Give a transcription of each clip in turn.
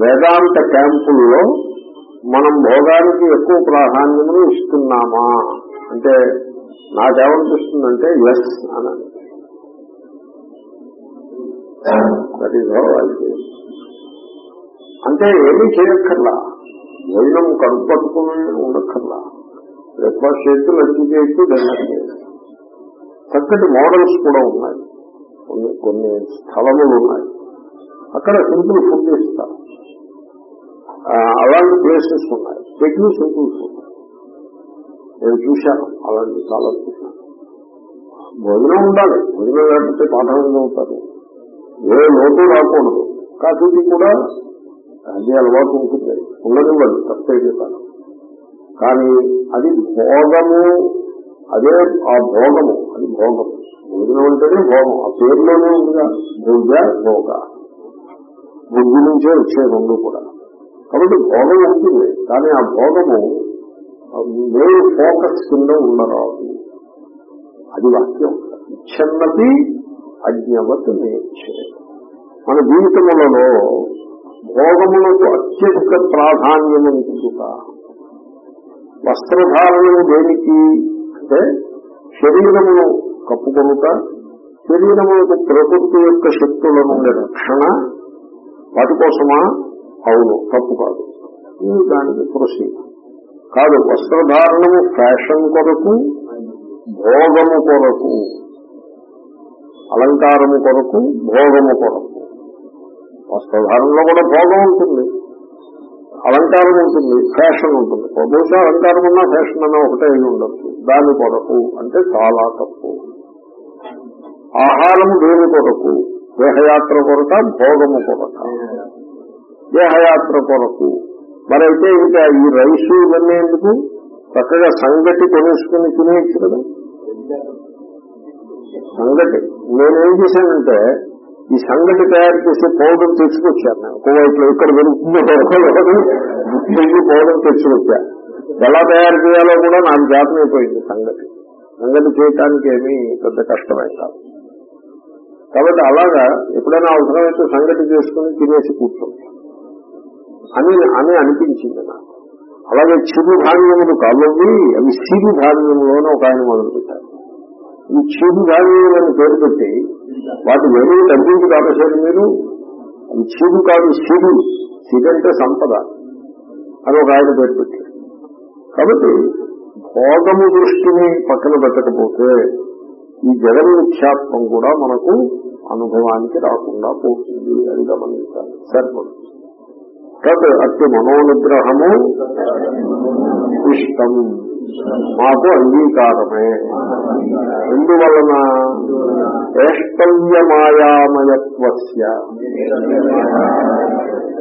వేదాంత క్యాంపుల్లో మనం భోగానికి ఎక్కువ ప్రాధాన్యమును ఇస్తున్నామా? అంటే నాకేమనిపిస్తుందంటే ఎస్ అని దట్ ఈస్ హౌ అంటే ఏమీ చేయక్కర్లా. భోజనం కడుపు పట్టుకుని ఉండక్కర్లా. బ్రేక్ఫాస్ట్ చేయొచ్చు లంచ్ చేయొచ్చు డిన్నర్ చేయొచ్చు చక్కటి మోడల్స్ కూడా ఉన్నాయి. కొన్ని కొన్ని స్థలములు ఉన్నాయి. అక్కడ సింపుల్ ఫుడ్ ఇస్తారు. అలాంటి ప్లేసెస్ ఉన్నాయి. టెక్ని సింపుల్ ఫుడ్ నేను చూశాను అలాంటి చాలా చూశాను. భోజనం ఉండాలి. భోజనం లేకపోతే పాఠం ఉంటారు. అవుతారు ఏ లోటు రాకూడదు. కాఫీకి కూడా అది అలవాటు ఉంటుంది. ఉండదు వాళ్ళు తప్పే చేశాను. కానీ అది భోగము అదే ఆ భోగము అది భోగం. భోజనం అంటేనే భోగం. ఆ పేరులోనే ఉందిగా భోజ భోగ. బుద్ధి నుంచే వచ్చే రెండు కూడా. కాబట్టి భోగం ఉంటుంది కానీ ఆ భోగము మెయిన్ ఫోకస్ కింద ఉండరాదు. అది వాక్యం. ఇచ్చన్నది అజ్ఞవత్ నేర్చే మన జీవితములలో భోగములకు అత్యధిక ప్రాధాన్యము ఇచ్చుట వస్త్రధారణము దేనికి? అంటే శరీరమును కప్పుకొనుట యొక్క ప్రకృతి యొక్క శక్తుల నుండి రక్షణ వాటి కోసమా? అవును తప్పు కాదు. ఇది దానికి ప్రొసీడ్ కాదు వస్త్రధారణము ఫ్యాషన్ కొరకు భోగము కొరకు అలంకారము కొరకు భోగము కొరకు. వస్త్రధారణలో కూడా భోగం ఉంటుంది. అలంకారం ఉంటుంది ఫ్యాషన్ ఉంటుంది. బహుశా అలంకారం ఉన్నా ఫ్యాషన్ అన్న ఒకటే అయి ఉండొచ్చు. దాని కొరకు అంటే చాలా తప్పు. ఆహారము దేని కొరకు? దేహయాత్ర కొరక భోగము కొరక. దేహయాత్ర కొరకు మరైతే ఇంకా ఈ రైసు ఇవన్నీ ఎందుకు చక్కగా సంగటి కొనేసుకుని తినేయచ్చు కదా? సంగటి. నేనేం చేశానంటే ఈ సంగటి తయారు చేసే పౌడర్ తెచ్చుకొచ్చాను నేను. కువైట్ ఇక్కడ దొరుకుతుందో పౌడర్ తెచ్చుకొచ్చా. ఎలా తయారు చేయాలో కూడా నాకు జాతమైపోయింది సంగటి. సంగతి చేయటానికి ఏమీ పెద్ద కష్టమే కాదు. కాబట్టి అలాగా ఎప్పుడైనా అవసరమైతే సంగతి చేసుకుని తినేసి కూర్చోండి అని అని అనిపించింది నాకు. అలాగే చిరు ధాన్యములు కాలువి అవి సిరి ధాన్యములోనే ఒక ఆయన మొదలుపెట్టారు ఈ చిరు ధాన్యములను పేరు పెట్టి వాటి వెలుగు తగ్గించి కాపేశారు మీరు? అవి చిరు కాదు సిరి. సిరి అంటే సంపద. అని ఒక ఆయన పేరు పెట్టారు కాబట్టి భోగము దృష్టిని పక్కన పెట్టకపోతే ఈ జగన్మిథ్యాత్వం కూడా మనకు అనుభవానికి రాకుండా పోతుంది అని గమనించాలి. సరిపడుతుంది తత్ అతి మనోనిగ్రహము ఇష్టం. మాకు అంగీకారమే. ఎందువలన? ఏష్టవ్యమాయామయత్వస్య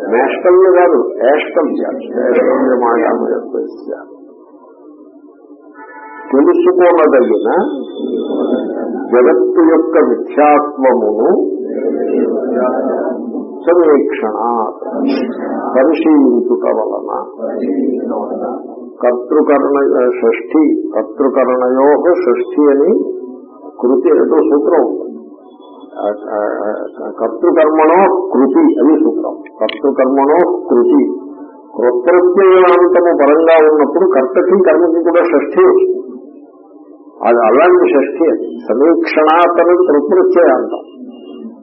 నేష్టవ్య కాదు ఏష్టవ్య ఏష్టవ్యమాయామయత్వస్య తెలుసుకోనదగిన జగత్తు యొక్క మిథ్యాత్వమును సమీక్షణ పరిశీలించుట వలన. కర్తృకరణ షష్ఠి కర్తృకరణయో షష్ఠి అని కృతి ఏదో సూత్రం ఉంది. కర్తృకర్మణో కృతి అని సూత్రం. కర్తృకర్మణో కృతి. కృతజ్ఞాంతము పరంగా ఉన్నప్పుడు కర్తకి కర్మకి కూడా షష్ఠి వస్తుంది. అది అలాంటి షష్ఠి అది. సమీక్షణాతను కృతృత్యయ అంటాం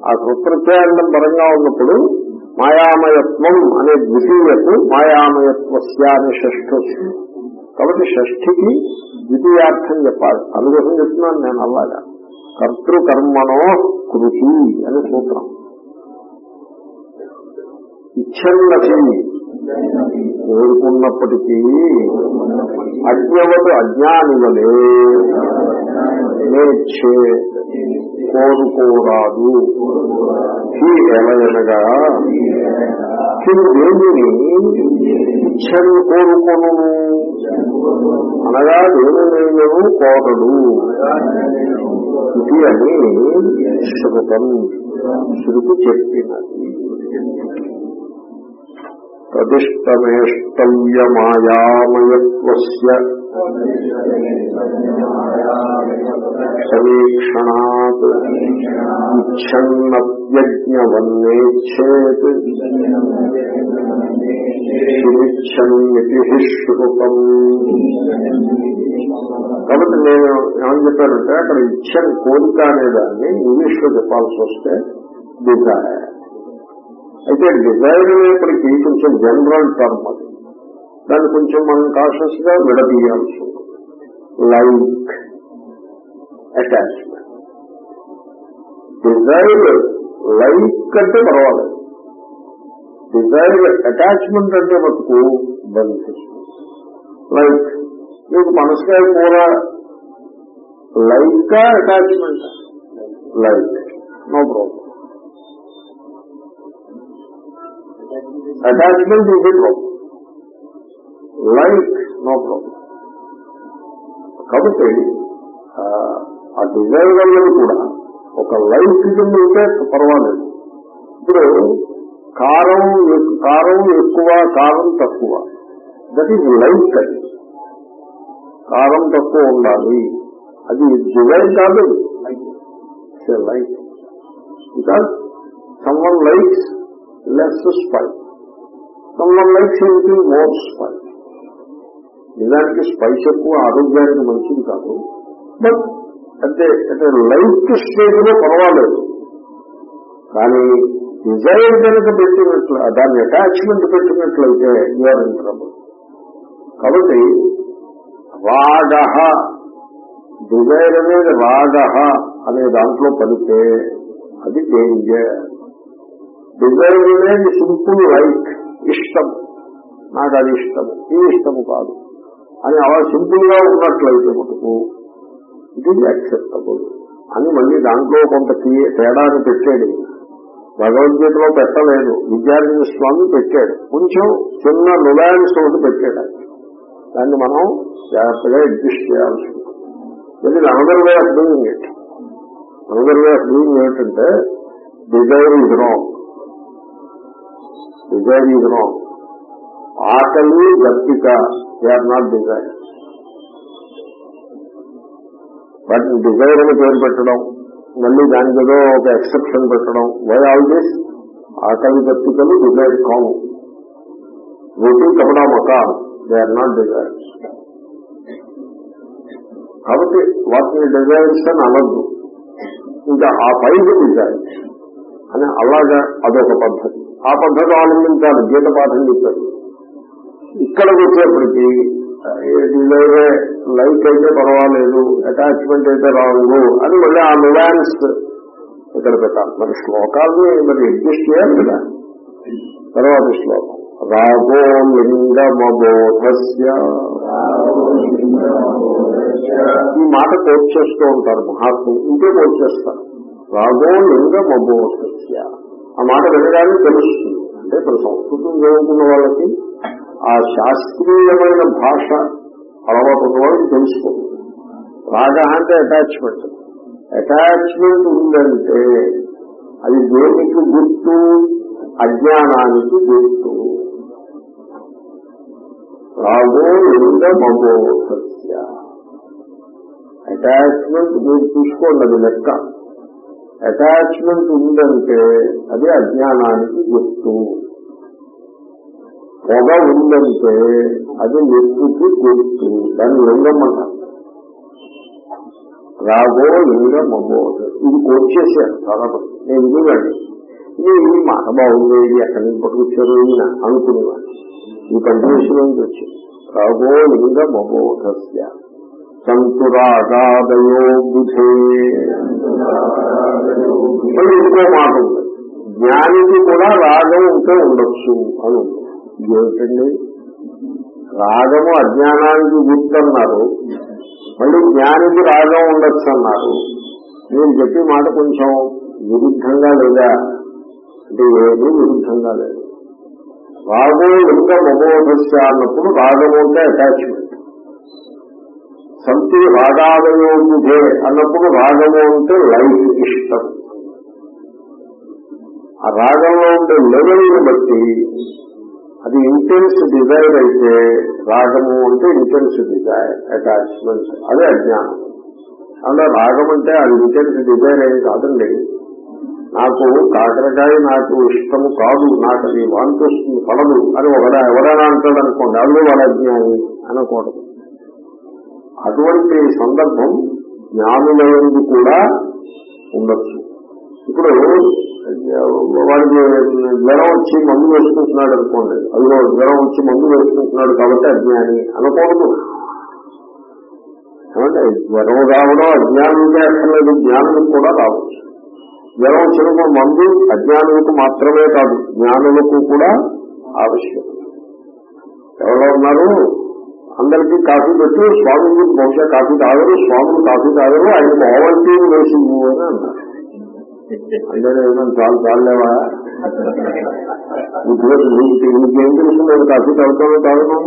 ఆ కృతృత్యాంతం పరంగా ఉన్నప్పుడు మాయామయత్వం అనే ద్వితీయకు మాయామయత్వస్య అనే షష్ఠి వస్తుంది. కాబట్టి షష్ఠికి ద్వితీయార్థం చెప్పాలి. అందుకోసం చెప్తున్నాను నేను అలాగా. కర్తృకర్మణో కృతి అని సూత్రం. ఇచ్చన్నతి కోరుకున్నప్పటికీ అజ్ఞవత అజ్ఞానివలే. నేర్చే కోరుకోరాదు. ఈ ఎలయనగా దేనిని ఇచ్చని కోరుకొను. అనగా దేని నేను కోరడు. ఇది అని శృతం శృతి చెప్పినది. ప్రతిష్టమేష్టవ్యమాయామయత్వ సమీక్షణాత్ ఇచ్చన్నవ్యజ్ఞవన్నేచ్చేత్ నిచ్చన్యతి శృతం కాబట్టి నేను ఏమని చెప్పానంటే అక్కడ ఇచ్చని కోరిక అనేదాన్ని ఇంగ్లీష్లో చెప్పాల్సి వస్తే డిజైర్. అయితే డిజైర్ అనేప్పటికీ కొంచెం జనరల్ టర్మ్ అది. దాన్ని కొంచెం మనం కాషస్గా విడదీయాల్సి ఉంటుంది. లైక్. అటాచ్మెంట్ డిజైర్ లైక్ అంటే పర్వాలేదు డిజైర్ అటాచ్మెంట్ అంటే మటుకు బంధిస్తుంది లైక్ మీకు మనసుకాయ కూర like attachment like no problem attachment ఇది ప్రాబ్లం లైక్ నో ప్రాబ్లం కాబట్టి ఆ, ఆ డిజైర్ వల్ల కూడా ఒక లైఫ్ కింద ఉంటే పర్వాలేదు. ఇప్పుడు కారం కారం ఎక్కువ కారం తక్కువ. దట్ ఈజ్ లైఫ్ అది కారం తక్కువ ఉండాలి. అది డిజైర్ కాదు life because someone likes less spice someone likes ఏంటి మోర్ స్పైస్ నిజానికి స్పైస్ ఎక్కువ ఆరోగ్యానికి మంచిది కాదు. బట్ అంటే అంటే లైఫ్ స్టేజ్లో పర్వాలేదు. కానీ డిజైర్ కనుక పెట్టినట్లు దాన్ని అటాచ్మెంట్ పెట్టినట్లయితే యూఆర్ ఇన్ ట్రబుల్. కాబట్టి రాగ డిజైర్ అనేది రాగ అనే దాంట్లో పడితే అది డేంజర్ డిజైర్ అనేది సింపుల్ లైక్ ఇష్టం. నాకు అది ఇష్టము ఈ ఇష్టము కాదు. అని అలా సింపుల్గా ఉన్నట్లయితే మటుకు ఇట్ ఈజ్ యాక్సెప్టబుల్ అని మళ్ళీ దాంట్లో కొంత క్రియ- తేడాన్ని పెట్టాడు. భగవద్గీతలో పెట్టలేదు. విద్యార్థి స్వామి పెట్టాడు. కొంచెం చిన్న నులాన్స్ ఒకటి పెట్టాడు దాన్ని మనం జాగ్రత్తగా అడ్జస్ట్ చేయాల్సి ఉంటుంది. ఇది another way of doing it another way of doing ఏమిటంటే desire is wrong desire is wrong ఆకలి దప్పిక దే ఆర్ నాట్ డిజైర్ వాటిని డిజైర్ అని పేరు పెట్టడం మళ్ళీ దానికి ఏదో ఒక ఎక్సెప్షన్ పెట్టడం వై ఆల్ దిస్ ఆకలి పత్రికలు డిజైర్ కావు. Roti kapda makaan they are not desires కాబట్టి వాటిని డిజైర్స్ అని అనద్దు. ఇంకా ఆ పైకి డిజైర్స్ అని అలాగా అదొక పద్ధతి. ఆ పద్ధతి అవలంబించాలి గీత పాఠం చెప్పారు. ఇక్కడికి వచ్చేప్పటికీ డిజైరే లైఫ్ అయితే పర్వాలేదు అటాచ్మెంట్ అయితే రాంగు అని మళ్ళీ ఆ నువాన్స్ ఇక్కడ పెట్టాలి. మరి శ్లోకాల్ని మరి అడ్జస్ట్ చేయాలి కదా. తర్వాత శ్లోకం. రాగో లింగమబోధస్య. ఈ మాట కోట్ చేస్తూ ఉంటారు మహాత్ములు. ఇంకే కోట్ చేస్తారు. రాగో లింగమబోధస్య. ఆ మాట వినడానికి తెలుస్తుంది. అంటే ఇప్పుడు సంస్కృతం చదువుకున్న వాళ్ళకి ఆ శాస్త్రీయమైన భాష అలవాటు ఉన్న వాళ్ళకి రాగ అంటే అటాచ్మెంట్ అటాచ్మెంట్ ఉందంటే అది దేనికి గుర్తు? అజ్ఞానానికి గుర్తు. రాగో లింగ మగోసస్య అటాచ్మెంట్ మీరు చూసుకోండి అది లెక్క. అటాచ్మెంట్ ఉందంటే అది అజ్ఞానానికి గుర్తు. పొగ ఉందంటే అది నెప్పుకి గుర్తు దాన్ని లింగం అంటారు. రాగో లింగం ఇది కోట్ చేశారు చాలా నేను వినివ్వండి ఇది ఈ మాట బాగుంది ఎక్కడి నుంచి పట్టుకొచ్చారు ఈయన అనుకునేవాడు ఈ కంటిన్యూషన్ నుంచి వచ్చింది రాగో లింగం అబోధస్య సంతురాగాదయో బుధే. ఇంకో మాట ఉంది. జ్ఞానికి కూడా రాగం ఉంటే ఉండొచ్చు అని ఉంది. ఇదేమిటండి రాగము అజ్ఞానానికి గుర్తన్నారు. మళ్ళీ జ్ఞానికి రాగం ఉండొచ్చు అన్నారు మీరు చెప్పే మాట కొంచెం విరుద్ధంగా లేదా? అంటే ఏది విరుద్ధంగా లేదు. రాగో లింగ మమోధస్య అన్నప్పుడు రాగము అంటే అటాచ్మెంట్ సంతి రాగాలయోగుధే అన్నప్పుడు రాగము అంటే లైఫ్ ఇష్టం. ఆ రాగంలో ఉండే లెవెల్ని బట్టి అది ఇంటెన్స్ డిజైర్ అయితే రాగము అంటే ఇంటెన్స్ డిజైర్ అటాచ్మెంట్ అదే అజ్ఞానం. అంటే రాగం అంటే అది ఇంటెన్స్ డిజైర్ ఏం కాదండి. నాకు కాకరకాయ నాకు ఇష్టము కాదు నాకు అది వాంతి వస్తుంది పడదు అని ఒకడా ఎవరైనా అంటాడు అనుకోండి అది వాడు అజ్ఞాని అనకూడదు. అటువంటి సందర్భం జ్ఞానులందు కూడా ఉండొచ్చు. ఇప్పుడు వాడికి జ్వరం వచ్చి మందు వేసుకుంటున్నాడు అనుకోండి. అదిగో జ్వరం వచ్చి మందు వేసుకుంటున్నాడు కాబట్టి అజ్ఞాని అనకూడదు. ఏమంటే జ్వరం రావడం అజ్ఞానులకే అక్కర్లేదు జ్ఞానులకు కూడా రావచ్చు జ్వరం వచ్చినప్పుడు మందు అజ్ఞానులకు మాత్రమే కాదు జ్ఞానులకు కూడా ఆవశ్యకం. ఎవరో ఉన్నారు? అందరికీ కాఫీ పెట్టి స్వామికి బహుశా కాఫీ తాగరు స్వాములు కాఫీ తాగరు ఆయన ఓవల్టీ వేసి అని అన్నారు. అందరూ ఏమన్నా చాలు చాలేవా ఇప్పుడు తెలుసు? నేను కాఫీ తాగుతాను తాగను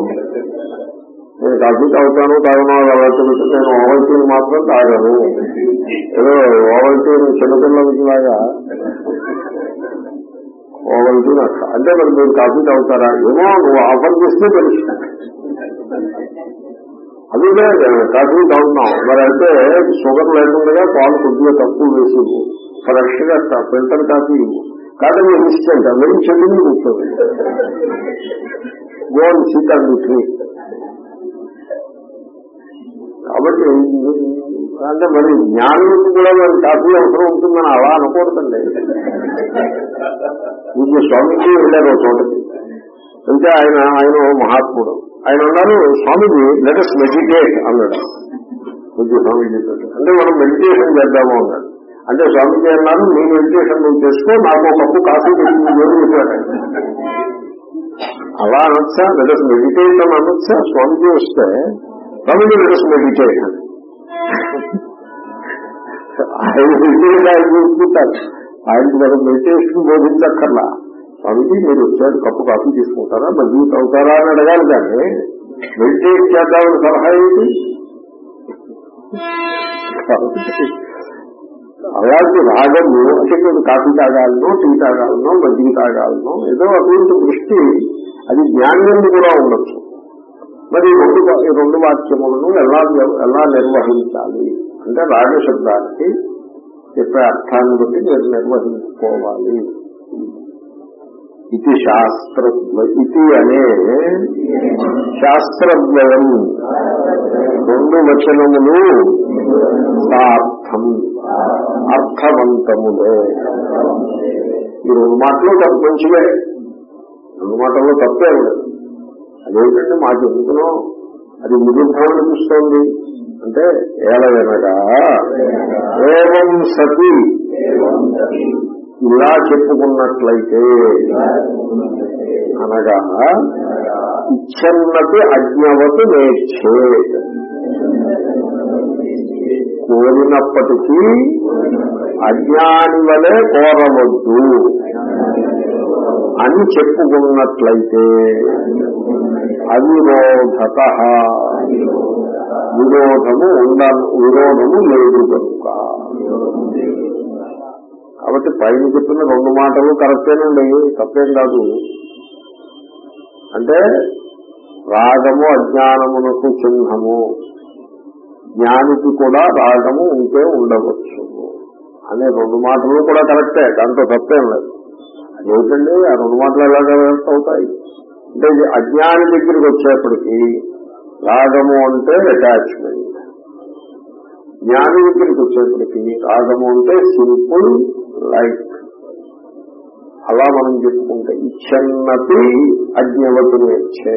నేను కాఫీ తాగుతాను తాగను అది అలవాటు నేను ఓవల్టీన్ మాత్రం తాగను. ఏదో ఓవల్టీని చిన్నపిల్లలకి లాగా. ఓవల్టీన్ అట్ట అంటే మరి మీరు కాఫీ తాగుతారా? ఏమో నువ్వు ఆఫర్ చేస్తే తెలుసు. అదే కాఫీ తాగుతున్నాం. మరి అయితే షుగర్ లేకుండా పాలు కొద్దిగా తక్కువ వేసి ఫ్రెష్గా ఫిల్టర్ కాఫీ ఇవ్వు. కాదని ఇన్స్టెంట్ వెరీ చెట్టు మీద కూర్చోండి గోల్ సీట్ కాబట్టి అంటే మరి జ్ఞానులకు కూడా మరి కాఫీ అవసరం ఉంటుందని అలా అనకూడదండి. మీకు స్వామికి వెళ్ళారు ఒక చోటకి. అంటే ఆయన ఆయన మహాత్ముడు. ఆయన అన్నారు స్వామిజీ లెటస్ మెడిటేట్ అన్నాడు. పూజ్య స్వామిజీ అంటే మనం మెడిటేషన్ చేద్దాము అన్నాడు. అంటే స్వామిజీ అన్నారు నీ మెడిటేషన్ నువ్వు చేసుకో నాకు ఒక కప్పు కాఫీ తెచ్చింది అలా అనొచ్చా? లెటస్ మెడిటేట్ అని అనొచ్చా? స్వామిజీ వస్తే స్వామిజీ లెటస్ మెడిటేట్ ఆయన మెడిటేషన్ ఆయన చూసుకుంటారు. ఆయనకి మనం మెడిటేషన్ బోధించక్కర్లా. స్వామిజీ మీరు వచ్చారు కప్పు కాఫీ తీసుకుంటారా? మజ్జిగ అవుతారా అని అడగాలి కానీ మెడిటేట్ చేద్దామని సలహా ఏంటి? అలాంటి రాగము అంటే నేను కాఫీ తాగాలను టీ తాగాలను మజ్జిగ తాగాలను ఏదో అటువంటి దృష్టి అది జ్ఞానం కూడా ఉండొచ్చు. మరి రెండు రెండు వాక్యములను ఎలా ఎలా నిర్వహించాలి? అంటే రాగశబ్దానికి చెప్పే అర్థాన్ని బట్టి నేను నిర్వహించుకోవాలి. ఇది శాస్త్ర ఇది అనే శాస్త్రద్వయం. రెండు వచనములు అర్థం అర్థవంతములే. ఈ రెండు మాటలు తప్పు మంచివే. రెండు మాటల్లో తప్పే ఉండదు అదేంటంటే మాకు ఎందుకునో అది విరుద్ధం అనిపిస్తోంది అంటే ఏలవెనగా ఏవం సతి. ఇలా చెప్పుకున్నట్లయితే అనగా ఇచ్చన్నతి అజ్ఞవతి నేర్చే. కోరినప్పటికీ అజ్ఞాని వలె కోరవద్దు అని చెప్పుకున్నట్లయితే అవిరోధత. విరోధము ఉండ విరోధము లేదు కనుక. కాబట్టి పైన చెప్పిన రెండు మాటలు కరెక్టేనండి తప్పేం కాదు. అంటే రాగము అజ్ఞానమునకు చిహ్నము. జ్ఞానికి కూడా రాగము ఉంటే ఉండవచ్చు. అనే రెండు మాటలు కూడా కరెక్టే దాంతో తప్పేం లేదు. అదేంటండి ఆ రెండు మాటలు ఎలాగ అవుతాయి? అంటే ఇది అజ్ఞాని దగ్గరికి వచ్చేప్పటికీ రాగము అంటే అటాచ్మెంట్ జ్ఞాని దగ్గరికి వచ్చేప్పటికి రాగము అంటే సింపుల్ లైఫ్ అలా మనం చెప్పుకుంటే ఇచ్చన్నతి అజ్ఞవతుని ఇచ్చే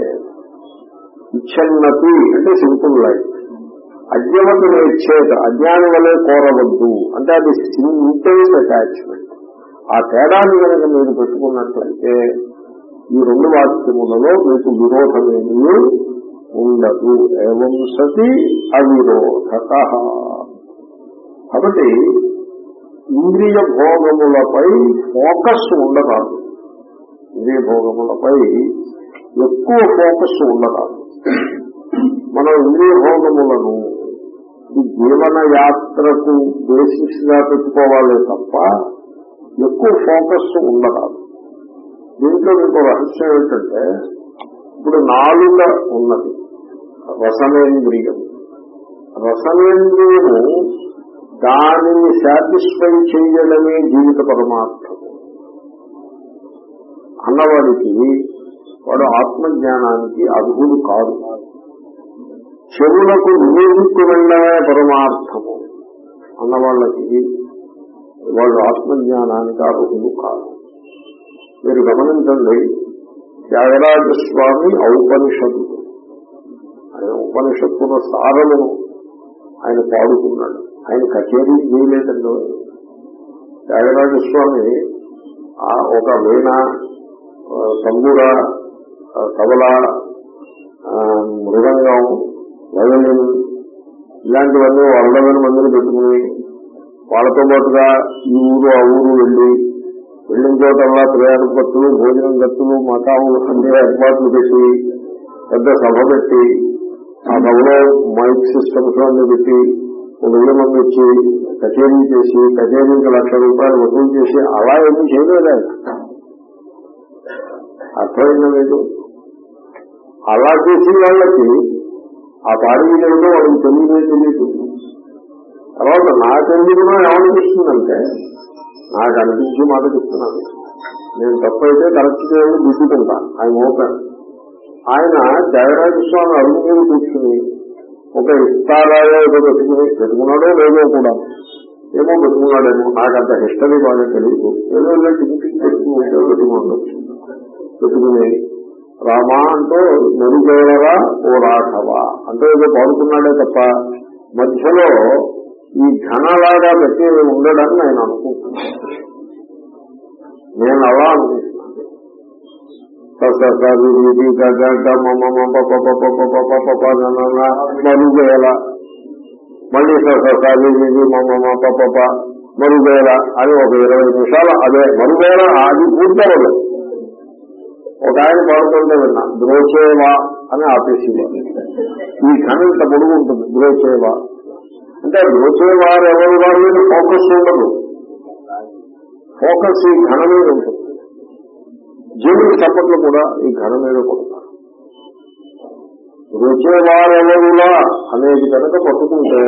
ఇచ్చన్నతి అంటే సింపుల్ లైఫ్ అజ్ఞవతుని ఇచ్చేది అజ్ఞాని వలె కోరవద్దు. అంటే అది ఇంటెన్స్ అటాచ్మెంట్ ఆ తేడాన్ని కనుక మీరు పెట్టుకున్నట్లయితే ఈ రెండు వాక్యములలో మీకు విరోధమేమీ ఉండదు. ఏవం సతి అవిరోధక. కాబట్టి ఇంద్రియ భోగములపై ఫోకస్ ఉండరాదు. ఇంద్రియ భోగములపై ఎక్కువ ఫోకస్ ఉండరాదు. మనం ఇంద్రియ భోగములను ఈ జీవన యాత్రకు బేసిస్గా పెట్టుకోవాలి తప్ప ఎక్కువ ఫోకస్ ఉండరాదు. దీంట్లో మీకు రహస్యం ఏంటంటే ఇప్పుడు నాలుగ ఉన్నది రసనేంద్రియం రసనేంద్రియము దానిని సాటిస్ఫై చేయడమే జీవిత పరమార్థము. అన్నవాడికి వాడు ఆత్మజ్ఞానానికి అర్హుడు కాదు. చెవులకు నివేదికు వెళ్ళడమే పరమార్థము. అన్నవాళ్ళకి వాళ్ళు ఆత్మజ్ఞానానికి అర్హులు కాదు. మీరు గమనించండి త్యాగరాజస్వామి ఔపనిషత్తు. ఆయన ఉపనిషత్తుల సారమును ఆయన పాడుకున్నాడు ఆయన కచేరీ చేయలేదండి. త్యాగరాజస్వామి ఒక వీణ ఆ, తంబుర తబల ఆ, మృదంగం లేదండి ఇలాంటివన్నీ వందల మందిని పెట్టుకుని వాళ్ళతో పాటుగా ఈ ఊరు ఆ ఊరు వెళ్ళి వెళ్ళిన చోటల్లా ప్రయాణ ఖర్చులు భోజనం ఖర్చులు మతాములు అన్ని ఏర్పాట్లు పెట్టి పెద్ద సభ పెట్టి ఆ సభలో మైక్ సిస్టమ్స్ అన్ని పెట్టి ఒక వెయ్యి మంది వచ్చి కచేరీ చేసి కచేరీకి లక్ష రూపాయలు వసూలు చేసి అలా ఏమీ చేయలేదు. ఆయన అర్థమైందా లేదు అలా చేసిన వాళ్ళకి ఆ పాడి ఏదో వాడికి తెలియదే తెలియదు తర్వాత నాకెందుకునో ఏమనిపిస్తుందంటే నాకు అనిపించి మాట చెప్తున్నాను. నేను తప్పైతే కరెక్ట్ చేయాలని దిద్దుకుంటా ఆయన ఓపెన్. ఆయన జగరాజ స్వామి అరుగు మీద కూర్చుని ఒక ఇస్తారాయో ఏదో పెట్టుకుని పెట్టుకున్నాడో లేదో కూడా ఏమో పెట్టుకున్నాడేమో నాకు అంత హిస్టరీ బాగా తెలియదు ఏదో ఇలా టింకి పెట్టుకుంటే పెట్టుకున్నాడు పెట్టుకుని రామ అంటూ మెరుగేరరా ఓ రాఘవ అంటూ ఏదో పాడుకున్నాడే తప్ప మధ్యలో ఈ ఘనలాగా పెట్టి ఉండడని నేను అనుకుంటున్నాను. నేను అలా అనుకుంటున్నాను. మరుగేల మళ్ళీ ససాది మమ్మ పప్ప మరుగేల అని ఒక ఇరవై నిమిషాలు అదే మరుగేల అది పూర్తవదు ఒక ఆయన పాడుతుంటే విన్నా ద్రోచేవా అని ఆపేసింది. ఈ ఘనం ఇంత పొడుగు ఉంటుంది ద్రోచేవా. అంటే ద్రోచేవారు ఎవరి వారి మీద ఫోకస్ ఉండదు. ఫోకస్ ఈ ఘన మీద ఉంటుంది. జీవుడి చప్పట్లు కూడా ఈ ఘన మీద కొడతారు. రుచేవారెవరులా అనేది కనుక పట్టుకుంటే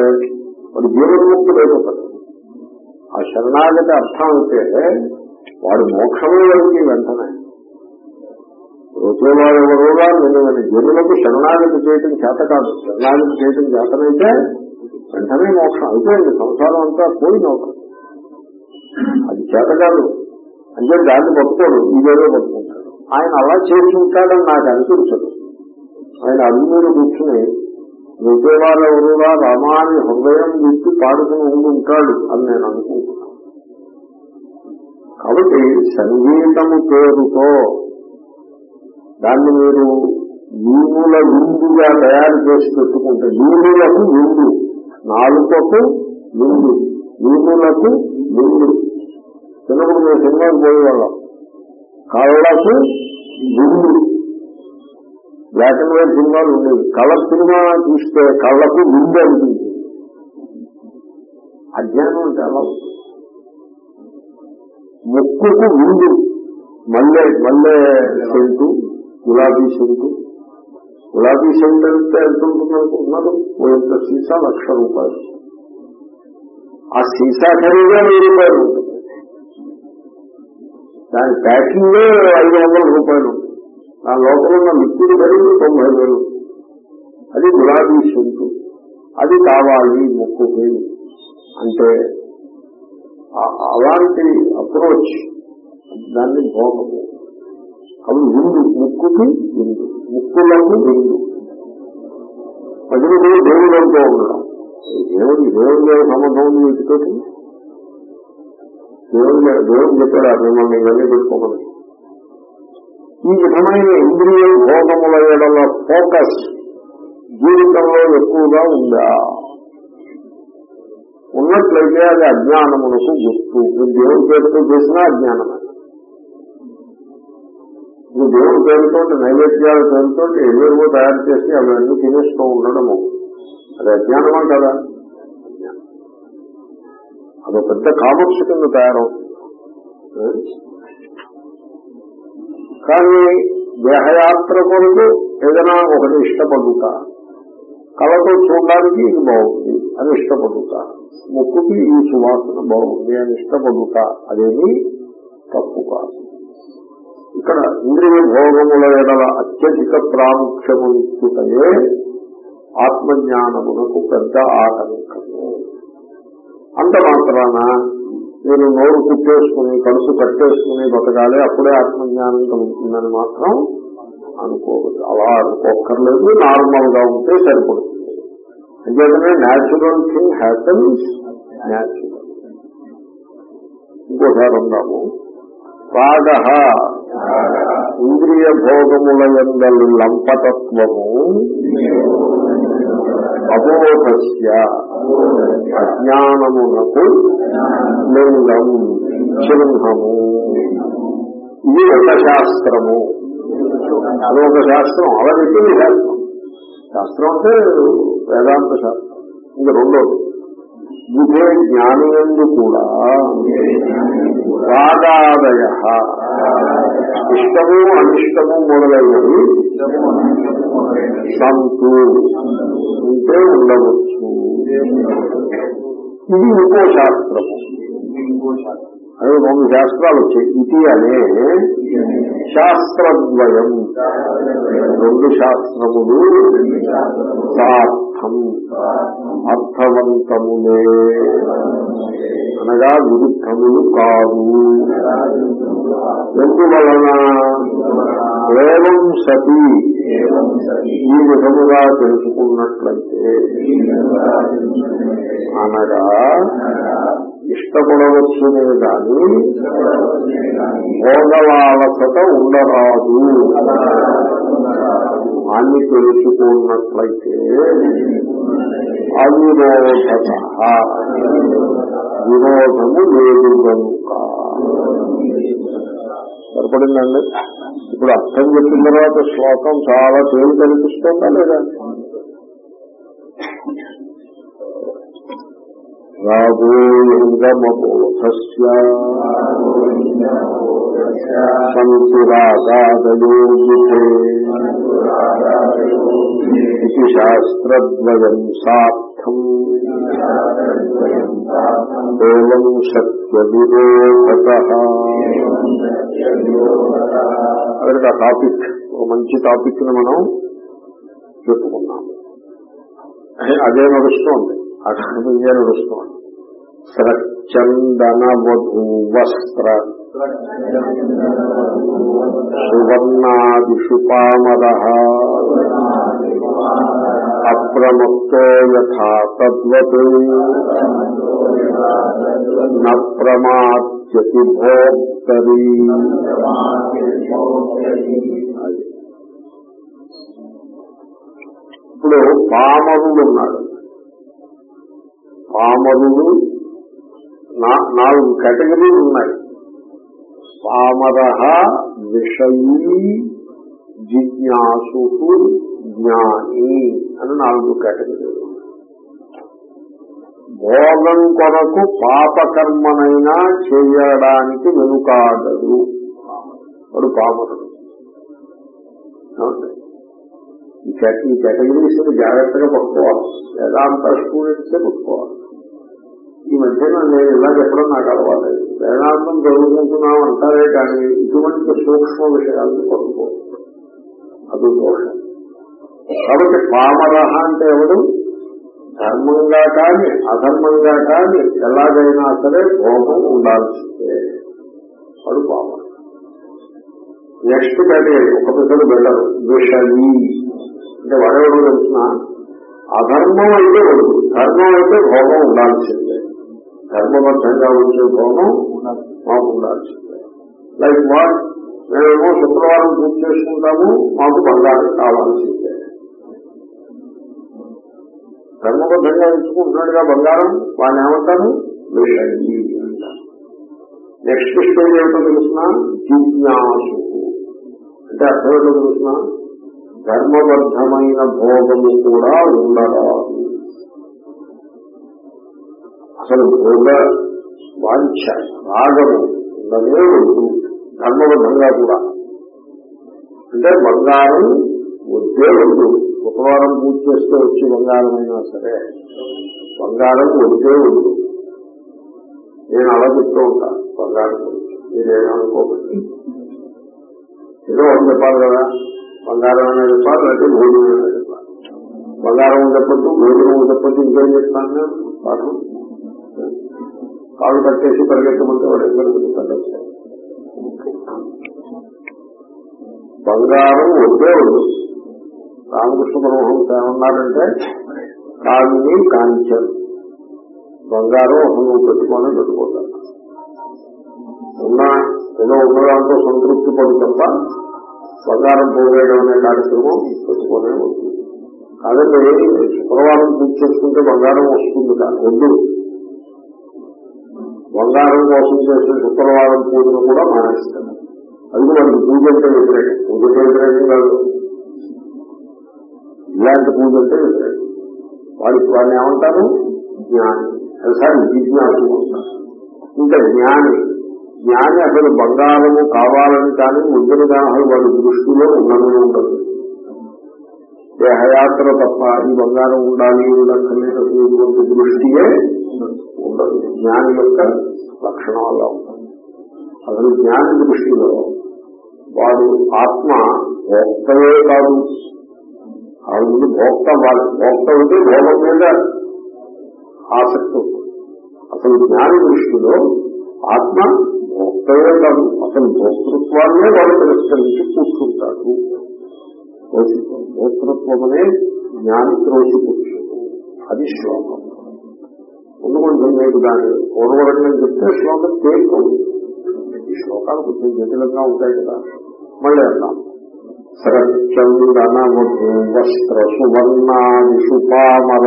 వాడు జీవన్ముక్తి లేకపోతాడు ఆ శరణాగతి అర్థం అయితే వాడు మోక్షంలో వెళ్తే వెంటనే. రుచేవారెవరులా నేను జనులకు శరణాగతి చేయటం చేత కాదు. శరణాగతి చేయటం చేతనైతే వెంటనే మోక్షం. అయిపోయింది సంసారం అంతా పోయినవుతుంది అది చేత కాదు. అంటే దాన్ని పట్టుకోడు ఇదేదో పట్టుకుంటాడు. ఆయన అలా చేసి ఉంటాడని నాకు అనిపించదు. ఆయన అడుగు కూర్చుని విజయవాడ ఎవరుగా రామాని హృదయం విప్పి పాడుకుని ఉండి ఉంటాడు అని నేను అనుకుంటున్నాను. కాబట్టి సంగీతము పేరుతో దాన్ని మీరు నూనెల విందుగా తయారు చేసి పెట్టుకుంటే నూనెలకు విందు నాలుకకు విందు నూనెలకు విందు చిన్నప్పుడు మేము సినిమాకి పోయేవాళ్ళం. కళ్ళకు విందు బ్లాక్ అండ్ వైట్ సినిమాలు ఉండేవి. కలర్ సినిమా చూస్తే కళ్ళకు విందు అనిపించింది. అజ్ఞానం అంటే అలా ముక్కుకు విందు మల్లె మల్లె సెంటు గులాబీ సెంటు గులాబీ సెంట్ అంటే ఎంత ఉంటుంది అనుకుంటున్నారు? ఓ యొక్క సీసా లక్ష రూపాయలు. ఆ సీసా ఖరీదే వెయ్యి రూపాయలు. ఉంటుంది దాని ప్యాకింగ్ ఐదు వందల రూపాయలు. ఉంటుంది దాని లోపల ఉన్న లిక్విడ్ ఖరీదు తొంభై వేలు. అది గులాబీ సెంటు అది కావాలి ముక్కుకి అంటే అలాంటి అప్రోచ్ దాన్ని భోగము. అవి విందు ముక్కుకి విందు ముక్కులకు విందు మధ్యలో దేవుడు అంటూ ఉన్నాడు. దేవుడు దేవుడు సంబంధం ఉంది వీటితోటి? దేవుడు దేవుడు చెప్పాడు మిమ్మల్ని ఇవన్నీ పెట్టుకోమని. ఈ విధమైన ఇంద్రియ భోగముల ఏడల ఫోకస్ జీవితంలో ఎక్కువగా ఉందా? ఉన్నట్లయితే అది అజ్ఞానమునకు గుర్తు. మీరు దేవుడి పేరుతో చేసినా అజ్ఞానం. మీరు దేవుడి పేరుతో నైవేద్యాల పేరుతో ఏవేవో తయారు చేసి అవన్నీ తినేస్తూ ఉండడము. అది అజ్ఞానమా కదా? అజ్ఞానం. అదొక పెద్ద కామర్స్ కింద తయారవుతుంది కానీ దేహయాత్ర కొరకు ఏదైనా ఒకటి ఇష్టపడుతా కళతో చూడడానికి ఇది బాగుంది అని ఇష్టపడుతా ముక్కుకి ఈ సువాసన బాగుంది అని ఇష్టపడుతా అదేమి తప్పు కాదు. ఇక్కడ ఇంద్రియ భోగముల ఎడల అత్యధిక ప్రాముఖ్యమునిచ్చుటయే ఆత్మజ్ఞానమునకు పెద్ద ఆటంకము అంత మాత్రాన నేను నోరు కుట్టేసుకుని కలుసు కట్టేసుకుని బతకాలి అప్పుడే ఆత్మజ్ఞానం కలుగుతుందని మాత్రం అనుకోవద్దు. అలా అనుకోక్కర్లేదు నార్మల్గా ఉంటే సరిపడుతుంది. అంచేతనే న్యాచురల్ థింగ్ హ్యాపన్స్ న్యాచురల్ ఇంకోసారి ఉందాము రాగ ఇంద్రియ భోగముల ఎందలు లంపతత్వము అబోధస్య. అజ్ఞానమునకు లింగం చిహ్నము. ఇది ఒక శాస్త్రము అది ఒక శాస్త్రం అలా చెప్పింది శాస్త్రం. శాస్త్రం అంటే వేదాంత శాస్త్రం. ఇంకా రెండోది. బుధే జ్ఞానియందు కూడా రాగాదయ ఇష్టము అనిష్టము మొదలైనవి సంతు ఉంటే ఉండవచ్చు. ఇది ఇంకో శాస్త్రము అదే రెండు శాస్త్రాలు వచ్చాయి. ఇది అనే శాస్త్రద్వయం. రెండు శాస్త్రములు అర్థం. అర్థవంతములే. అనగా విరుద్ధములు కాదు. ఎందువలన? ఏవం సతి. ఈ విధముగా తెలుసుకున్నట్లయితే అనగా ఇష్టపడవచ్చునే గాని భోగలాలసత ఉండరాదు. అని తెలుసుకున్నట్లయితే అవిరోధ విరోధము లేదు కనుక. సరిపడిందండి? ఇప్పుడు అర్థం చెప్పిన తర్వాత శ్లోకం చాలా తేలి కనిపిస్తుందా లేదా? రాగోయంగమబోధస్య సంతురాగాదయో బుధే ఇది శాస్త్రద్వయం సార్థం ఏం సత్య విరోధత అదొక టాపిక్ ఒక మంచి టాపిక్ని మనం చెప్పుకున్నాము అదే నడుస్తోంది అదే నడుస్తోంది సచందన వధూ వస్త్ర సువర్ణాదిషు పామర అప్రమత్తో యథా తద్వత్ న ప్రమాద్యతి ఇప్పుడు పామరుడు ఉన్నాడు. పామరుడు నా- నాలుగు కేటగిరీలు ఉన్నాయి. పామర విషయీ జిజ్ఞాసు జ్ఞాని అని నాలుగు కేటగిరీలు భోగం కొరకు పాపకర్మనైనా చేయడానికి వెనుకాడదు వాడు పామరుడు ఈ కేటగిరీస్ జాగ్రత్తగా పట్టుకోవాలి. వేదాంత స్టూడెంట్సే పట్టుకోవాలి. ఈ మధ్యన నేను ఇలా చెప్పడం నాకు అలవాటు వేదాంతం చదువుకుంటున్నాం అంటారే కానీ ఇటువంటి సూక్ష్మ విషయాలను కొనుక్కో అది దోషం. కాబట్టి పామరహ అంటే ఎవడు? ధర్మంగా కానీ అధర్మంగా కానీ ఎలాగైనా సరే భోగం ఉండాల్సిందే. వాడు పామర నెక్స్ట్ కేటగిరీ ఒక పెద్దలు వెళ్ళరు. విషయీ అంటే వాడెవడో తెలిసిన? అధర్మం అయితే వద్దు ధర్మం అయితే భోగం ఉండాల్సిందే. ధర్మబద్ధంగా ఉండే భోగం మాకు ఉండాల్సిందే లైక్ వాట్ మేమేమో శుక్రవారం పూజ చేసుకుంటాము మాకు బంగారం కావాల్సిందే కర్మబద్ధంగా ఎంచుకుంటున్నాడుగా బంగారం వాడిని ఏమంటారు? విషయీ అంటారు. నెక్స్ట్ స్టోరీ ఏమిటో తెలుసిన? జిజ్ఞాసు అంటే అర్థం ఏంటో తెలుసిన? ధర్మబద్ధమైన భోగము కూడా ఉండరాదు. అసలు భోగ వాంఛ రాగము ఉన్నదే ఉండదు ధర్మబద్ధంగా కూడా. అంటే బంగారం వద్దే వద్దు. శుక్రవారం పూజ చేస్తే వచ్చి బంగారం అయినా సరే బంగారం వద్దే వద్దు. నేను అలా చెప్తూ ఉంటాను బంగారం గురించి మీరేమనుకోకండి. ఏదో ఒకటి చెప్పాలి కదా బంగారం అనేది చెప్పాలి లేకపోతే భోజనం అనేది చెప్పాలి. బంగారం చెప్పొద్దు భోజనం చెప్పొద్దు ఇంకేం చెప్తాను నేను? పాఠం కాళ్ళు కట్టేసి పరిగెత్తమంటే వాడు ఎందుకు కట్టేస్తాడు బంగారం వద్దే వద్దు. రామకృష్ణ పరమహంస ఏమన్నారంటే కామిని కాంచన్ బంగారం నువ్వు పెట్టుకొని పెట్టుకోవాలి ఉన్నా ఏదో ఉన్నదాంతో సంతృప్తి పడు తప్ప బంగారం పోగేయడం అనే కార్యక్రమం పెట్టుకునే వస్తుంది కాదండి శుక్రవారం పూజ చేసుకుంటే బంగారం వస్తుంది కానీ వద్దు. బంగారం కోసం చేసిన శుక్రవారం పూజను కూడా మానేస్తాను. అది మనకి పూజ అంటే వ్యతిరేకం. పూజ వ్యతిరేకం కాదు. ఇలాంటి పూజ అంటే వ్యతిరేకం. వాడికి వాడిని ఏమంటారు? జ్ఞాని. సారీ జిజ్ఞాసు ఇంకా జ్ఞాని. జ్ఞాని అసలు బంగారము కావాలని కానీ ముద్ర కానీ వాళ్ళ దృష్టిలో ఉండనే ఉండదు. దేహయాత్ర తప్ప ఈ బంగారం ఉండాలి ఉండక్కర్లేదు దృష్టియే ఉండదు. జ్ఞాని యొక్క లక్షణం అలా ఉంటుంది. అసలు జ్ఞాని దృష్టిలో వాడు ఆత్మ భోక్తమే కాదు. ఆ ముందు భోక్త వాళ్ళు భోక్త ఉంటే భోగం మీద ఆసక్తి అసలు జ్ఞాని దృష్టిలో ఆత్మ భోక్తమే కాదు. అసలు భోక్తృత్వాన్నే వాడు తిరస్కరించి కూర్చుంటాడు. భోక్తృత్వం అనే జ్ఞాని త్రోసి కూర్చుంటు అది శ్లోకం. ముందు కొంచెం మీకు దాని పూర్వరంగం చెప్తే శ్లోకం తేలిపోయింది ఈ శ్లోకాలు కొంచెం జటిలంగా ఉంటాయి కదా. మళ్ళీ అన్నాం సరచందనము వస్త్ర సువర్ణాదిషు పామర.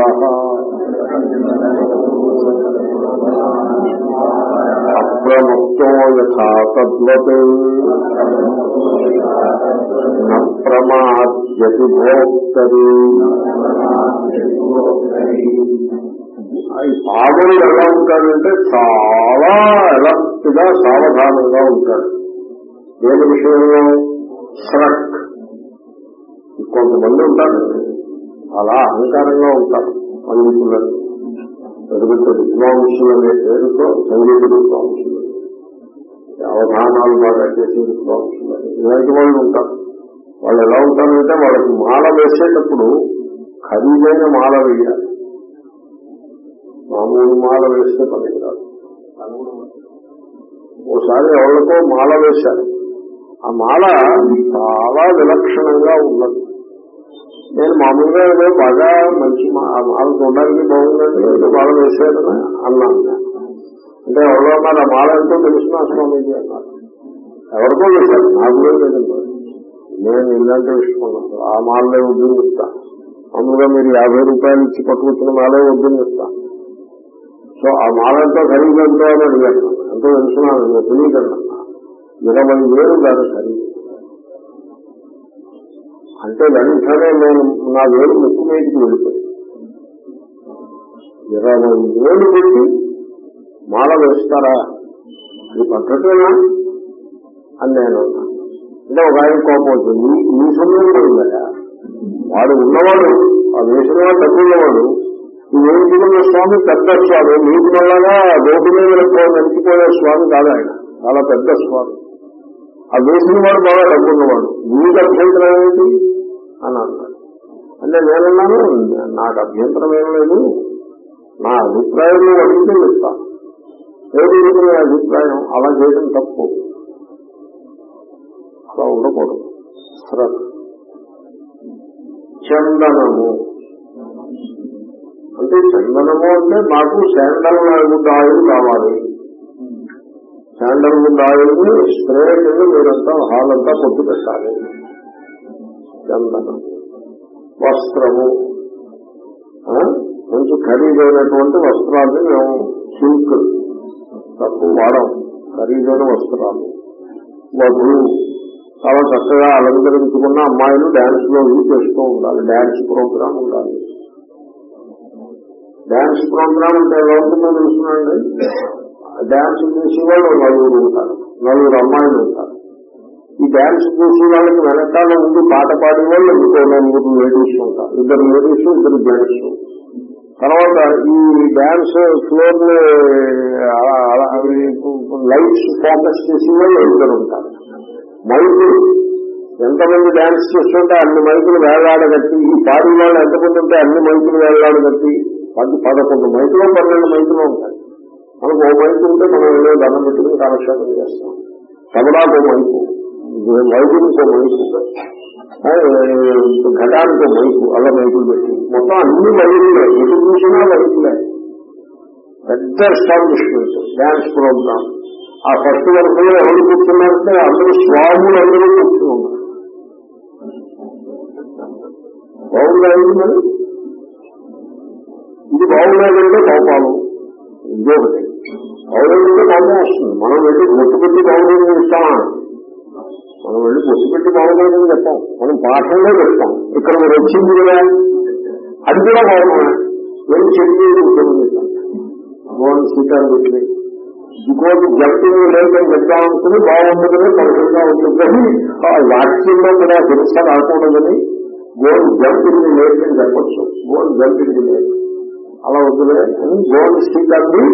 అప్రముక్తో యథా తద్వత్. ప్రమాద్యతి భోక్తరి. ఈ పాములు ఎలా ఉంటాడంటే చాలా ఎలర్ట్గా సావధానంగా ఉంటాడు దేని విషయంలో? స్రక్ కొంతమంది ఉంటారు. అలా అహంకారంగా ఉంటారు. పండితులని. పెద్ద పెద్ద విద్వాంసులనే పేరుతో సంగీత విద్వాంసులు. అవధానాలు బాగా చేసే విద్వాంసులు. ఇలాంటి వాళ్ళు ఉంటారు. వాళ్ళు ఎలా ఉంటారంటే వాళ్ళకి మాల వేసేటప్పుడు ఖరీదైన మాల వేయాలి. మామూలు మాల వేస్తే పనికి రాదు ఓసారి ఎవరికో మాల వేశారు. ఆ మాల చాలా విలక్షణంగా ఉన్నది. నేను మామూలుగా ఏదో బాగా మంచి మా- ఆ మాల చూడడానికి బాగుందండి ఏదో మాల వేశారని అన్నాను అంటే ఎవరో అన్నారు ఆ మాల ఎంతో తెలుసునా స్వామీజీ అన్నారు. ఎవరికో వేశారు నాకు కూడా నేను ఇలాంటి ఇష్టకున్నాను ఆ మాలనే వద్దని చెప్తాను మామూలుగా మీరు యాభై రూపాయలు ఇచ్చి పట్టుకొచ్చిన మాలే వద్దని చెప్తాను సో ఆ మాలంతా ఎంతో ఖరీదు ఎంతో అని అడిగాను ఎంతో తెలుసున్నాను నేను తెలియకన్నా ఇరవై వేలు దాని ఖరీదు అంటే వెంటనే నేను నా వేలు ముక్కు మీదకి వెళ్ళిపోయి. ఇరవై వేలు పెట్టి మాల వేస్తారా? అది పద్ధతేనా? అని నేను అంటే ఒక ఆయన కోపం వచ్చింది. నీ- సమయంలో ఉందా? వాడు ఉన్నవాడు ఆ వేసిన వాడు డబ్బు ఉన్నవాడు నువ్వేం చూడన్న స్వామి పెద్ద స్వామి? నీకు వల్లగా రోడ్డు మీద నడిచిపోయే స్వామి కాదు ఆయన. చాలా పెద్ద స్వామి. ఆ వేసిన వాడు బాగా డబ్బున్నవాడు. నీకు అభ్యంతరం ఏంటి అని అన్నాడు. అంటే నేనున్నాను నాకు అభ్యంతరం ఏం లేదు. నా అభిప్రాయం అడిగితే చెప్తాను ఏది అభిప్రాయం? అలా చేయడం తప్పు. అలా ఉండకూడదు. చందనము. అంటే చందనము అంటే నాకు శాండల్ వుడ్ ఆయిల్ కావాలి. శాండల్ వుడ్ ఆయిల్ స్ప్రే కింద మీరంతా హాల్ అంతా పొట్టు పెట్టాలి. చందనం వస్త్రము. మంచి ఖరీదైనటువంటి వస్త్రాన్ని మేము సిల్క్ తక్కువ వాడం. ఖరీదైన వస్త్రాలు. వధువు చాలా చక్కగా అలంకరించుకున్న అమ్మాయిలు డాన్స్లో చేస్తూ ఉండాలి. డాన్స్ ప్రోగ్రామ్ ఉండాలి. డాన్స్ ప్రోగ్రామ్ అంటే ఎలా ఉంటుందో తెలుసునండి డాన్స్ చేసే వాళ్ళు నలుగురు ఉంటారు. నలుగురు అమ్మాయిలు ఉంటారు. ఈ డాన్స్ చేసే వాళ్ళకి వెనకాల ఉండి పాట పాడే వాళ్ళు ఇంకో నలుగురు లేడీస్ ఉంటారు. ఇద్దరు లేడీస్ ఇద్దరు జెంట్స్ తర్వాత ఈ డ్యాన్స్ ఫ్లోర్ లైట్స్ ఫోకస్ చేసే వాళ్ళు ఇద్దరు ఉంటారు. మైకులు ఎంతమంది డ్యాన్స్ చేస్తుంటే అన్ని మైకులు వేలాడగట్టి ఈ పాడి వాళ్ళు ఎంతమంది ఉంటే అన్ని మైకులు వేలాడగట్టి పది పదకొండు మైకులు పన్నెండు మైకులు ఉంటాయి. మనకు ఓ మైకు ఉంటే మనం ఏదో దండం పెట్టుకుని కాలక్షేపం చేస్తాం. తబలాకు మైకు. వైద్యునికి ఓ మైకు. ఘటానికి ఓ మైకు. అలా మైకులు పెట్టి. మొత్తం అన్ని మైకులే. ఎటు చూసినా మైకులే. పెద్ద ఎస్టాబ్లిష్మెంట్ డాన్స్ ప్రోగ్రామ్ ఆ ఫస్ట్ వరకులో ఎవరు కూర్చున్నారంటే అందరూ స్వాములు అందరూ కూర్చున్నారు బాగుందా మరి? ఇది బాగులేదంటే కోపాలు. ఇంకొకటి బాగులేదంటే పాపం వస్తుంది. మనం వెళ్ళి బొట్టు పెట్టి బాగులేదని ఇస్తామా మనం వెళ్ళి బొట్టు పెట్టి బాగులేదని చెప్తాం. మనం పాఠంలో చెప్తాం. ఇక్కడ మీరు వచ్చింది కదా. అది కూడా బాగున్నా వెళ్ళి చెప్పి కూర్చొని గోల్డ్ సీతాలు పెట్టి ఇంకోటి జంపింగ్ లేదని చెప్తామనుకుని బాగుంటుందని పరిశుభ్రంగా ఉంటుందని ఆ వాక్యంలో కూడా హింస రాకూడదని గోల్డ్ జంపింగ్ లేదని చెప్పచ్చు. గోల్డ్ జంపింగ్ లేదు అలా వద్దులే. అని గోల్డ్ సీతాన్ని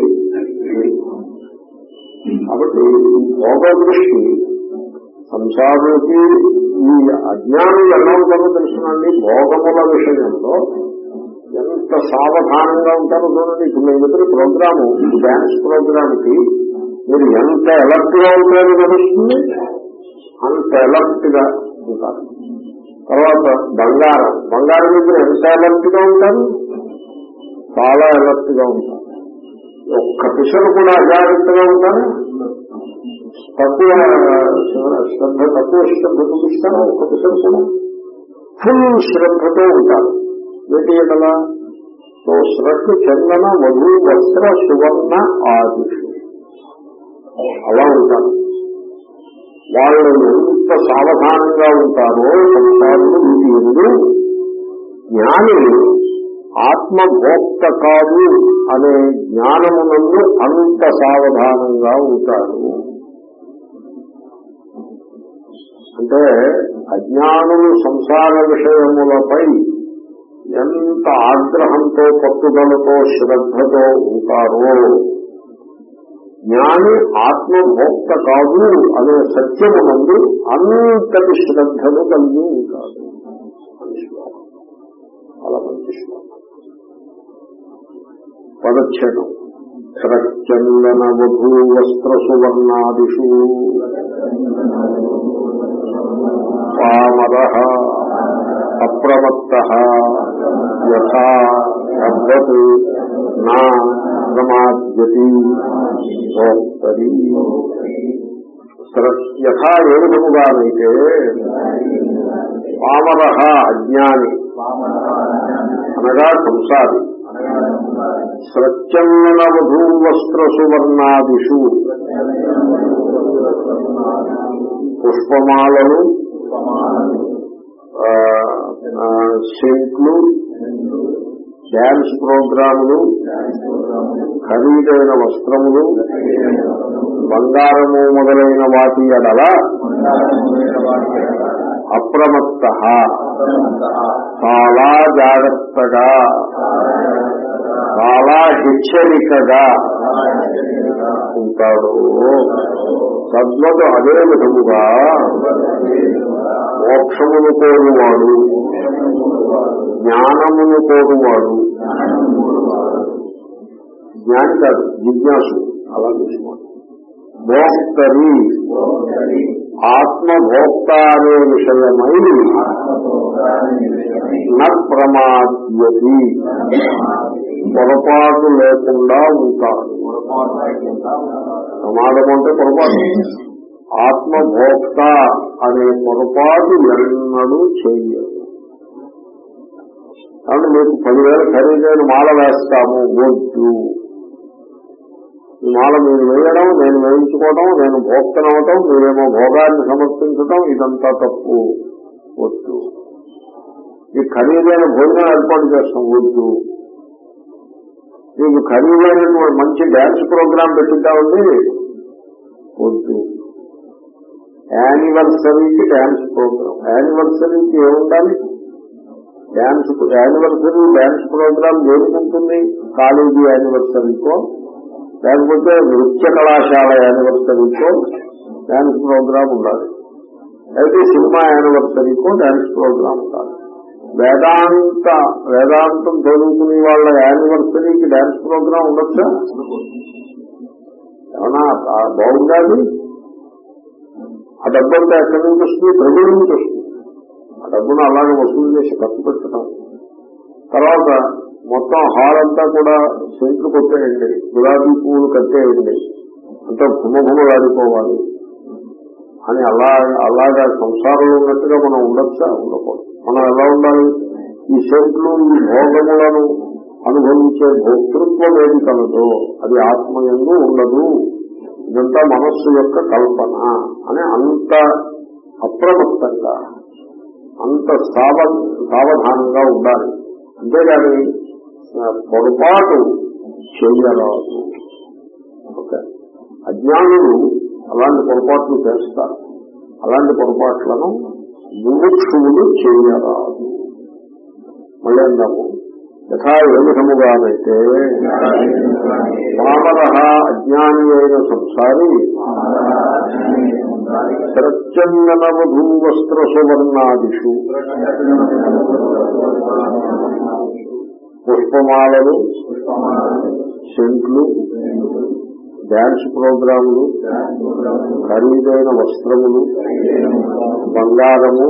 కాబట్టి భోగ దృష్టి సంసారానికి ఈ అజ్ఞానం ఎలా ఉంటుందో తెలుసునండి భోగముల విషయంలో ఎంత సావధానంగా ఉంటారో చూడండి. ఇప్పుడు నేను చెప్పిన ప్రోగ్రాము డ్యాన్స్ ప్రోగ్రామ్కి మీరు ఎంత అలర్ట్గా ఉంటారో తెలుస్తుంది? అంత అలర్ట్గా ఉంటారు. తర్వాత బంగారం. బంగారం మీద ఎంత అలర్ట్గా ఉంటారు? చాలా అలర్ట్గా ఉంటాను ఒక్క పిసరు కూడా అజాగ్రత్తగా ఉంటాను తక్కువ శ్రద్ధ తక్కువ శ్రద్ధ చూపిస్తాను ఒక్క పిసరు కూడా? ఫుల్ శ్రద్ధతో ఉంటాను ఏంటి కదా సో శ్రద్ధ చందన మధు వస్త్ర సువర్ణ ఆది. అలా ఉంటాను వాళ్ళు ఎంత సావధానంగా ఉంటారో సంసారులు వీటి ఎందు జ్ఞాని ఆత్మభోక్త కాదు అనే జ్ఞానమునందు అంత సావధానంగా ఉంటారు అంటే అజ్ఞానులు సంసార విషయములపై ఎంత ఆగ్రహంతో పట్టుదలతో శ్రద్ధతో ఉంటారో జ్ఞాని ఆత్మభోక్త కాదు అనే సత్యమునందు అంతటి శ్రద్ధను కలిగి ఉంటాడు. అని శ్లోకం. చాలా మంచి శ్లోకం. పదచ్ఛేదం. ప్రచందన వధూ వస్త్ర సువర్ణాదిషు పామర అప్రమత్త యథా నా ప్రమాద్యతి భోక్తరి యథా ఏ విధముగానైతే పామర అజ్ఞాని. అనగా సంసారి. సత్యన్న వధూ వస్త్ర సువర్ణాదిషు పుష్పమాలలు సెంట్లు డ్యాన్స్ ప్రోగ్రాములు ఖరీదైన వస్త్రములు బంగారము మొదలైన వాటి ఎడల అప్రమత్త. చాలా జాగ్రత్తగా చాలా హెచ్చరికగా ఉంటాడు. సద్వత అదే విధముగా మోక్షమును కోరువాడు జ్ఞానమును కోరువాడు. జ్ఞాని కాదు జిజ్ఞాసు. అలా తీసుకోండి భోక్తరి ఆత్మభోక్త అనే విషయమై ప్రమాద్యతి పొరపాటు లేకుండా ఉంటాడు ప్రమాదం అంటే పొరపాటు. ఆత్మభోక్త అనే పొరపాటు ఎన్నడూ చెయ్యదు కాబట్టి మీకు పదివేల ఖరీదైన మాల వేస్తాము వద్దు. ఈ మాల మీరు వేయడం నేను వేయించుకోవడం నేను భోక్తనవటం మీరేమో భోగాన్ని సమర్పించడం ఇదంతా తప్పు. వద్దు. ఈ ఖరీదైన భోజనం ఏర్పాటు చేస్తాం వద్దు. మీకు ఖరీదైన మంచి డ్యాన్స్ ప్రోగ్రాం పెట్టిద్దామండి వద్దు. యానివర్సరీకి డ్యాన్స్ ప్రోగ్రాం. యానివర్సరీకి ఏముండాలి? డ్యాన్స్ యానివర్సరీ డ్యాన్స్ ప్రోగ్రామ్ జరుగుతుంది కాలేజీ యానివర్సరీకో లేకపోతే నృత్య కళాశాల యానివర్సరీకో డ్యాన్స్ ప్రోగ్రామ్ ఉండాలి. అయితే సినిమా యానివర్సరీకో డ్యాన్స్ ప్రోగ్రామ్ ఉండాలి. వేదాంత వేదాంతం చదువుకునే వాళ్ళ యానివర్సరీకి డ్యాన్స్ ప్రోగ్రామ్ ఉండొచ్చా? ఏమన్నా బాగుండాలి? ఆ డబ్బంతా ఎక్కడి నుంచి వస్తుంది? ప్రజల నుంచి వస్తుంది. ఆ డబ్బును అలాగే వసూలు చేసి ఖర్చు పెట్టడం. తర్వాత మొత్తం హాల్ అంతా కూడా సెంట్లు కొట్టేయండి గులాబీ పువ్వులు కట్టేయండి అంతా భుమభుమలాడిపోవాలి అని అలా అలాగా సంసారంలో ఉన్నట్టుగా మనం ఉండొచ్చా? ఉండకూడదు. మనం ఎలా ఉండాలి? ఈ సెంట్లు ఈ భోగములను అనుభవించే భోక్తృత్వం ఏది కలదో అది ఆత్మయందు ఉండదు. ఇదంతా మనస్సు యొక్క కల్పన అని అంత అప్రమత్తంగా అంత సావ సావధానంగా ఉండాలి. అంతేగాని పొరపాటు చేయరాదు. ఓకే. అజ్ఞానులు అలాంటి పొరపాట్లు చేస్తారు. అలాంటి పొరపాట్లను ముముక్షువులు చేయరాదు. మళ్ళీ అందాము యథా ఏ విధముగానైతే పామర అజ్ఞాని అయిన సంసారి ప్రత్యంగన వధూ వస్త్ర సువర్ణాదిషు పుష్పమాలలు సెంట్లు డ్యాన్స్ ప్రోగ్రాములు ఖరీదైన వస్త్రములు బంగారము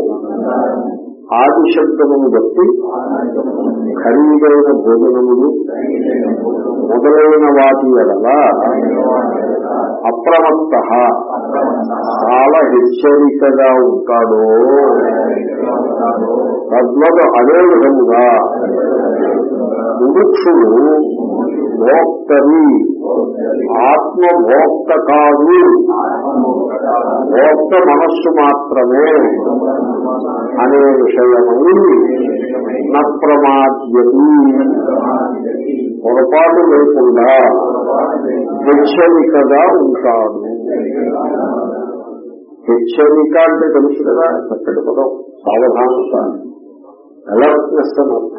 ఆది శబ్దమును బట్టి ఖరీదైన భోజనములు మొదలైన వాటి ఎడల అప్రమత్త చాలా హెచ్చరికగా ఉంటాడో. తద్వత అదే విధముగా ముముక్షుడు భోక్తరి. ఆత్మభోక్త కాదు భోక్త మనస్సు మాత్రమే అనే విషయమై నప్రమాద్యతి పొరపాటు లేకుండా హెచ్చరికగా ఉంటాడు. హెచ్చరిక అంటే తెలుసు కదా చక్కటి పదం. సావధానత. అలర్ట్నెస్ అని అర్థం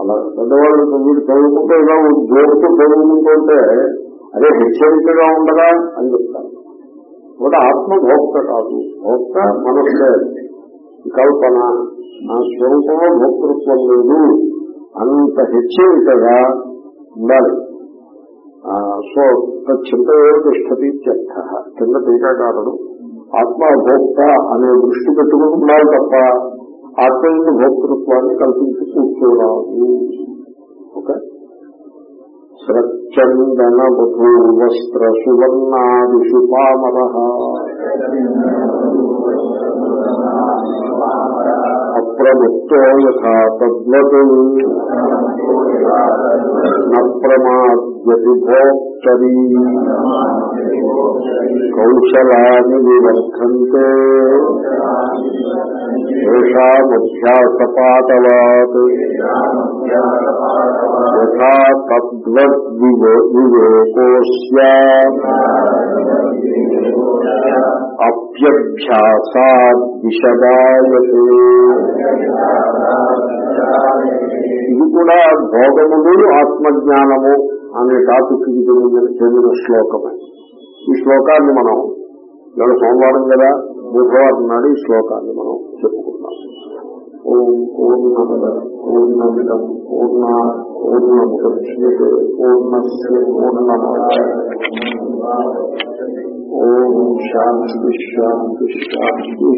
అలా పెద్దవాళ్ళు వీడు చదువుకుంటే ఇలా జోడుతూ చదువుకుంటుంటే అదే హెచ్చరికగా ఉండదా అని చెప్తాను కూడా ఆత్మ భోక్త కాదు. భోక్త మనస్సే. కల్పన నా స్వరూపంలో భోక్తృత్వం లేదు. అంత హెచ్చరికగా ఉండాలి. సో చింత తిష్టతి చెత్త కింద టీకాకారుడు ఆత్మ భోక్త అనే దృష్టి పెట్టుకుని ఉండాలి తప్ప ఆత్మ యొక్క భోక్తృత్వాన్ని కల్పించి కూర్చోరాదు ఓకే స్రచ్చందన వధూ వస్త్ర సువర్ణాదిషు పామర. అప్రముక్తో యథా తద్వత్ నప్రమాద్యతి వ్యతిభోక్తరీ కౌశలాన్ని వివర్ధంతే. ఏషామధ్యాసపాతవాత్ యథా తద్వద్వివేకోస్య. అప్యభ్యాసాద్విషదాయతే. ఇది కూడా భోగములు ఆత్మజ్ఞానము. అనే టాపిక్ చెందిన శ్లోకమే. ఈ శ్లోకాన్ని మనం ఇవాళ సోమవారం కదా బుధవారం నాడు ఈ శ్లోకాన్ని మనం చెప్పుకుందాం. ఓం పూర్ణమద పూర్ణమిదం పూర్ణ పూర్ణముద్యతే పూర్ణస్ పూర్ణమాదాయ ఓం శాంతి శాంతి శాంతి.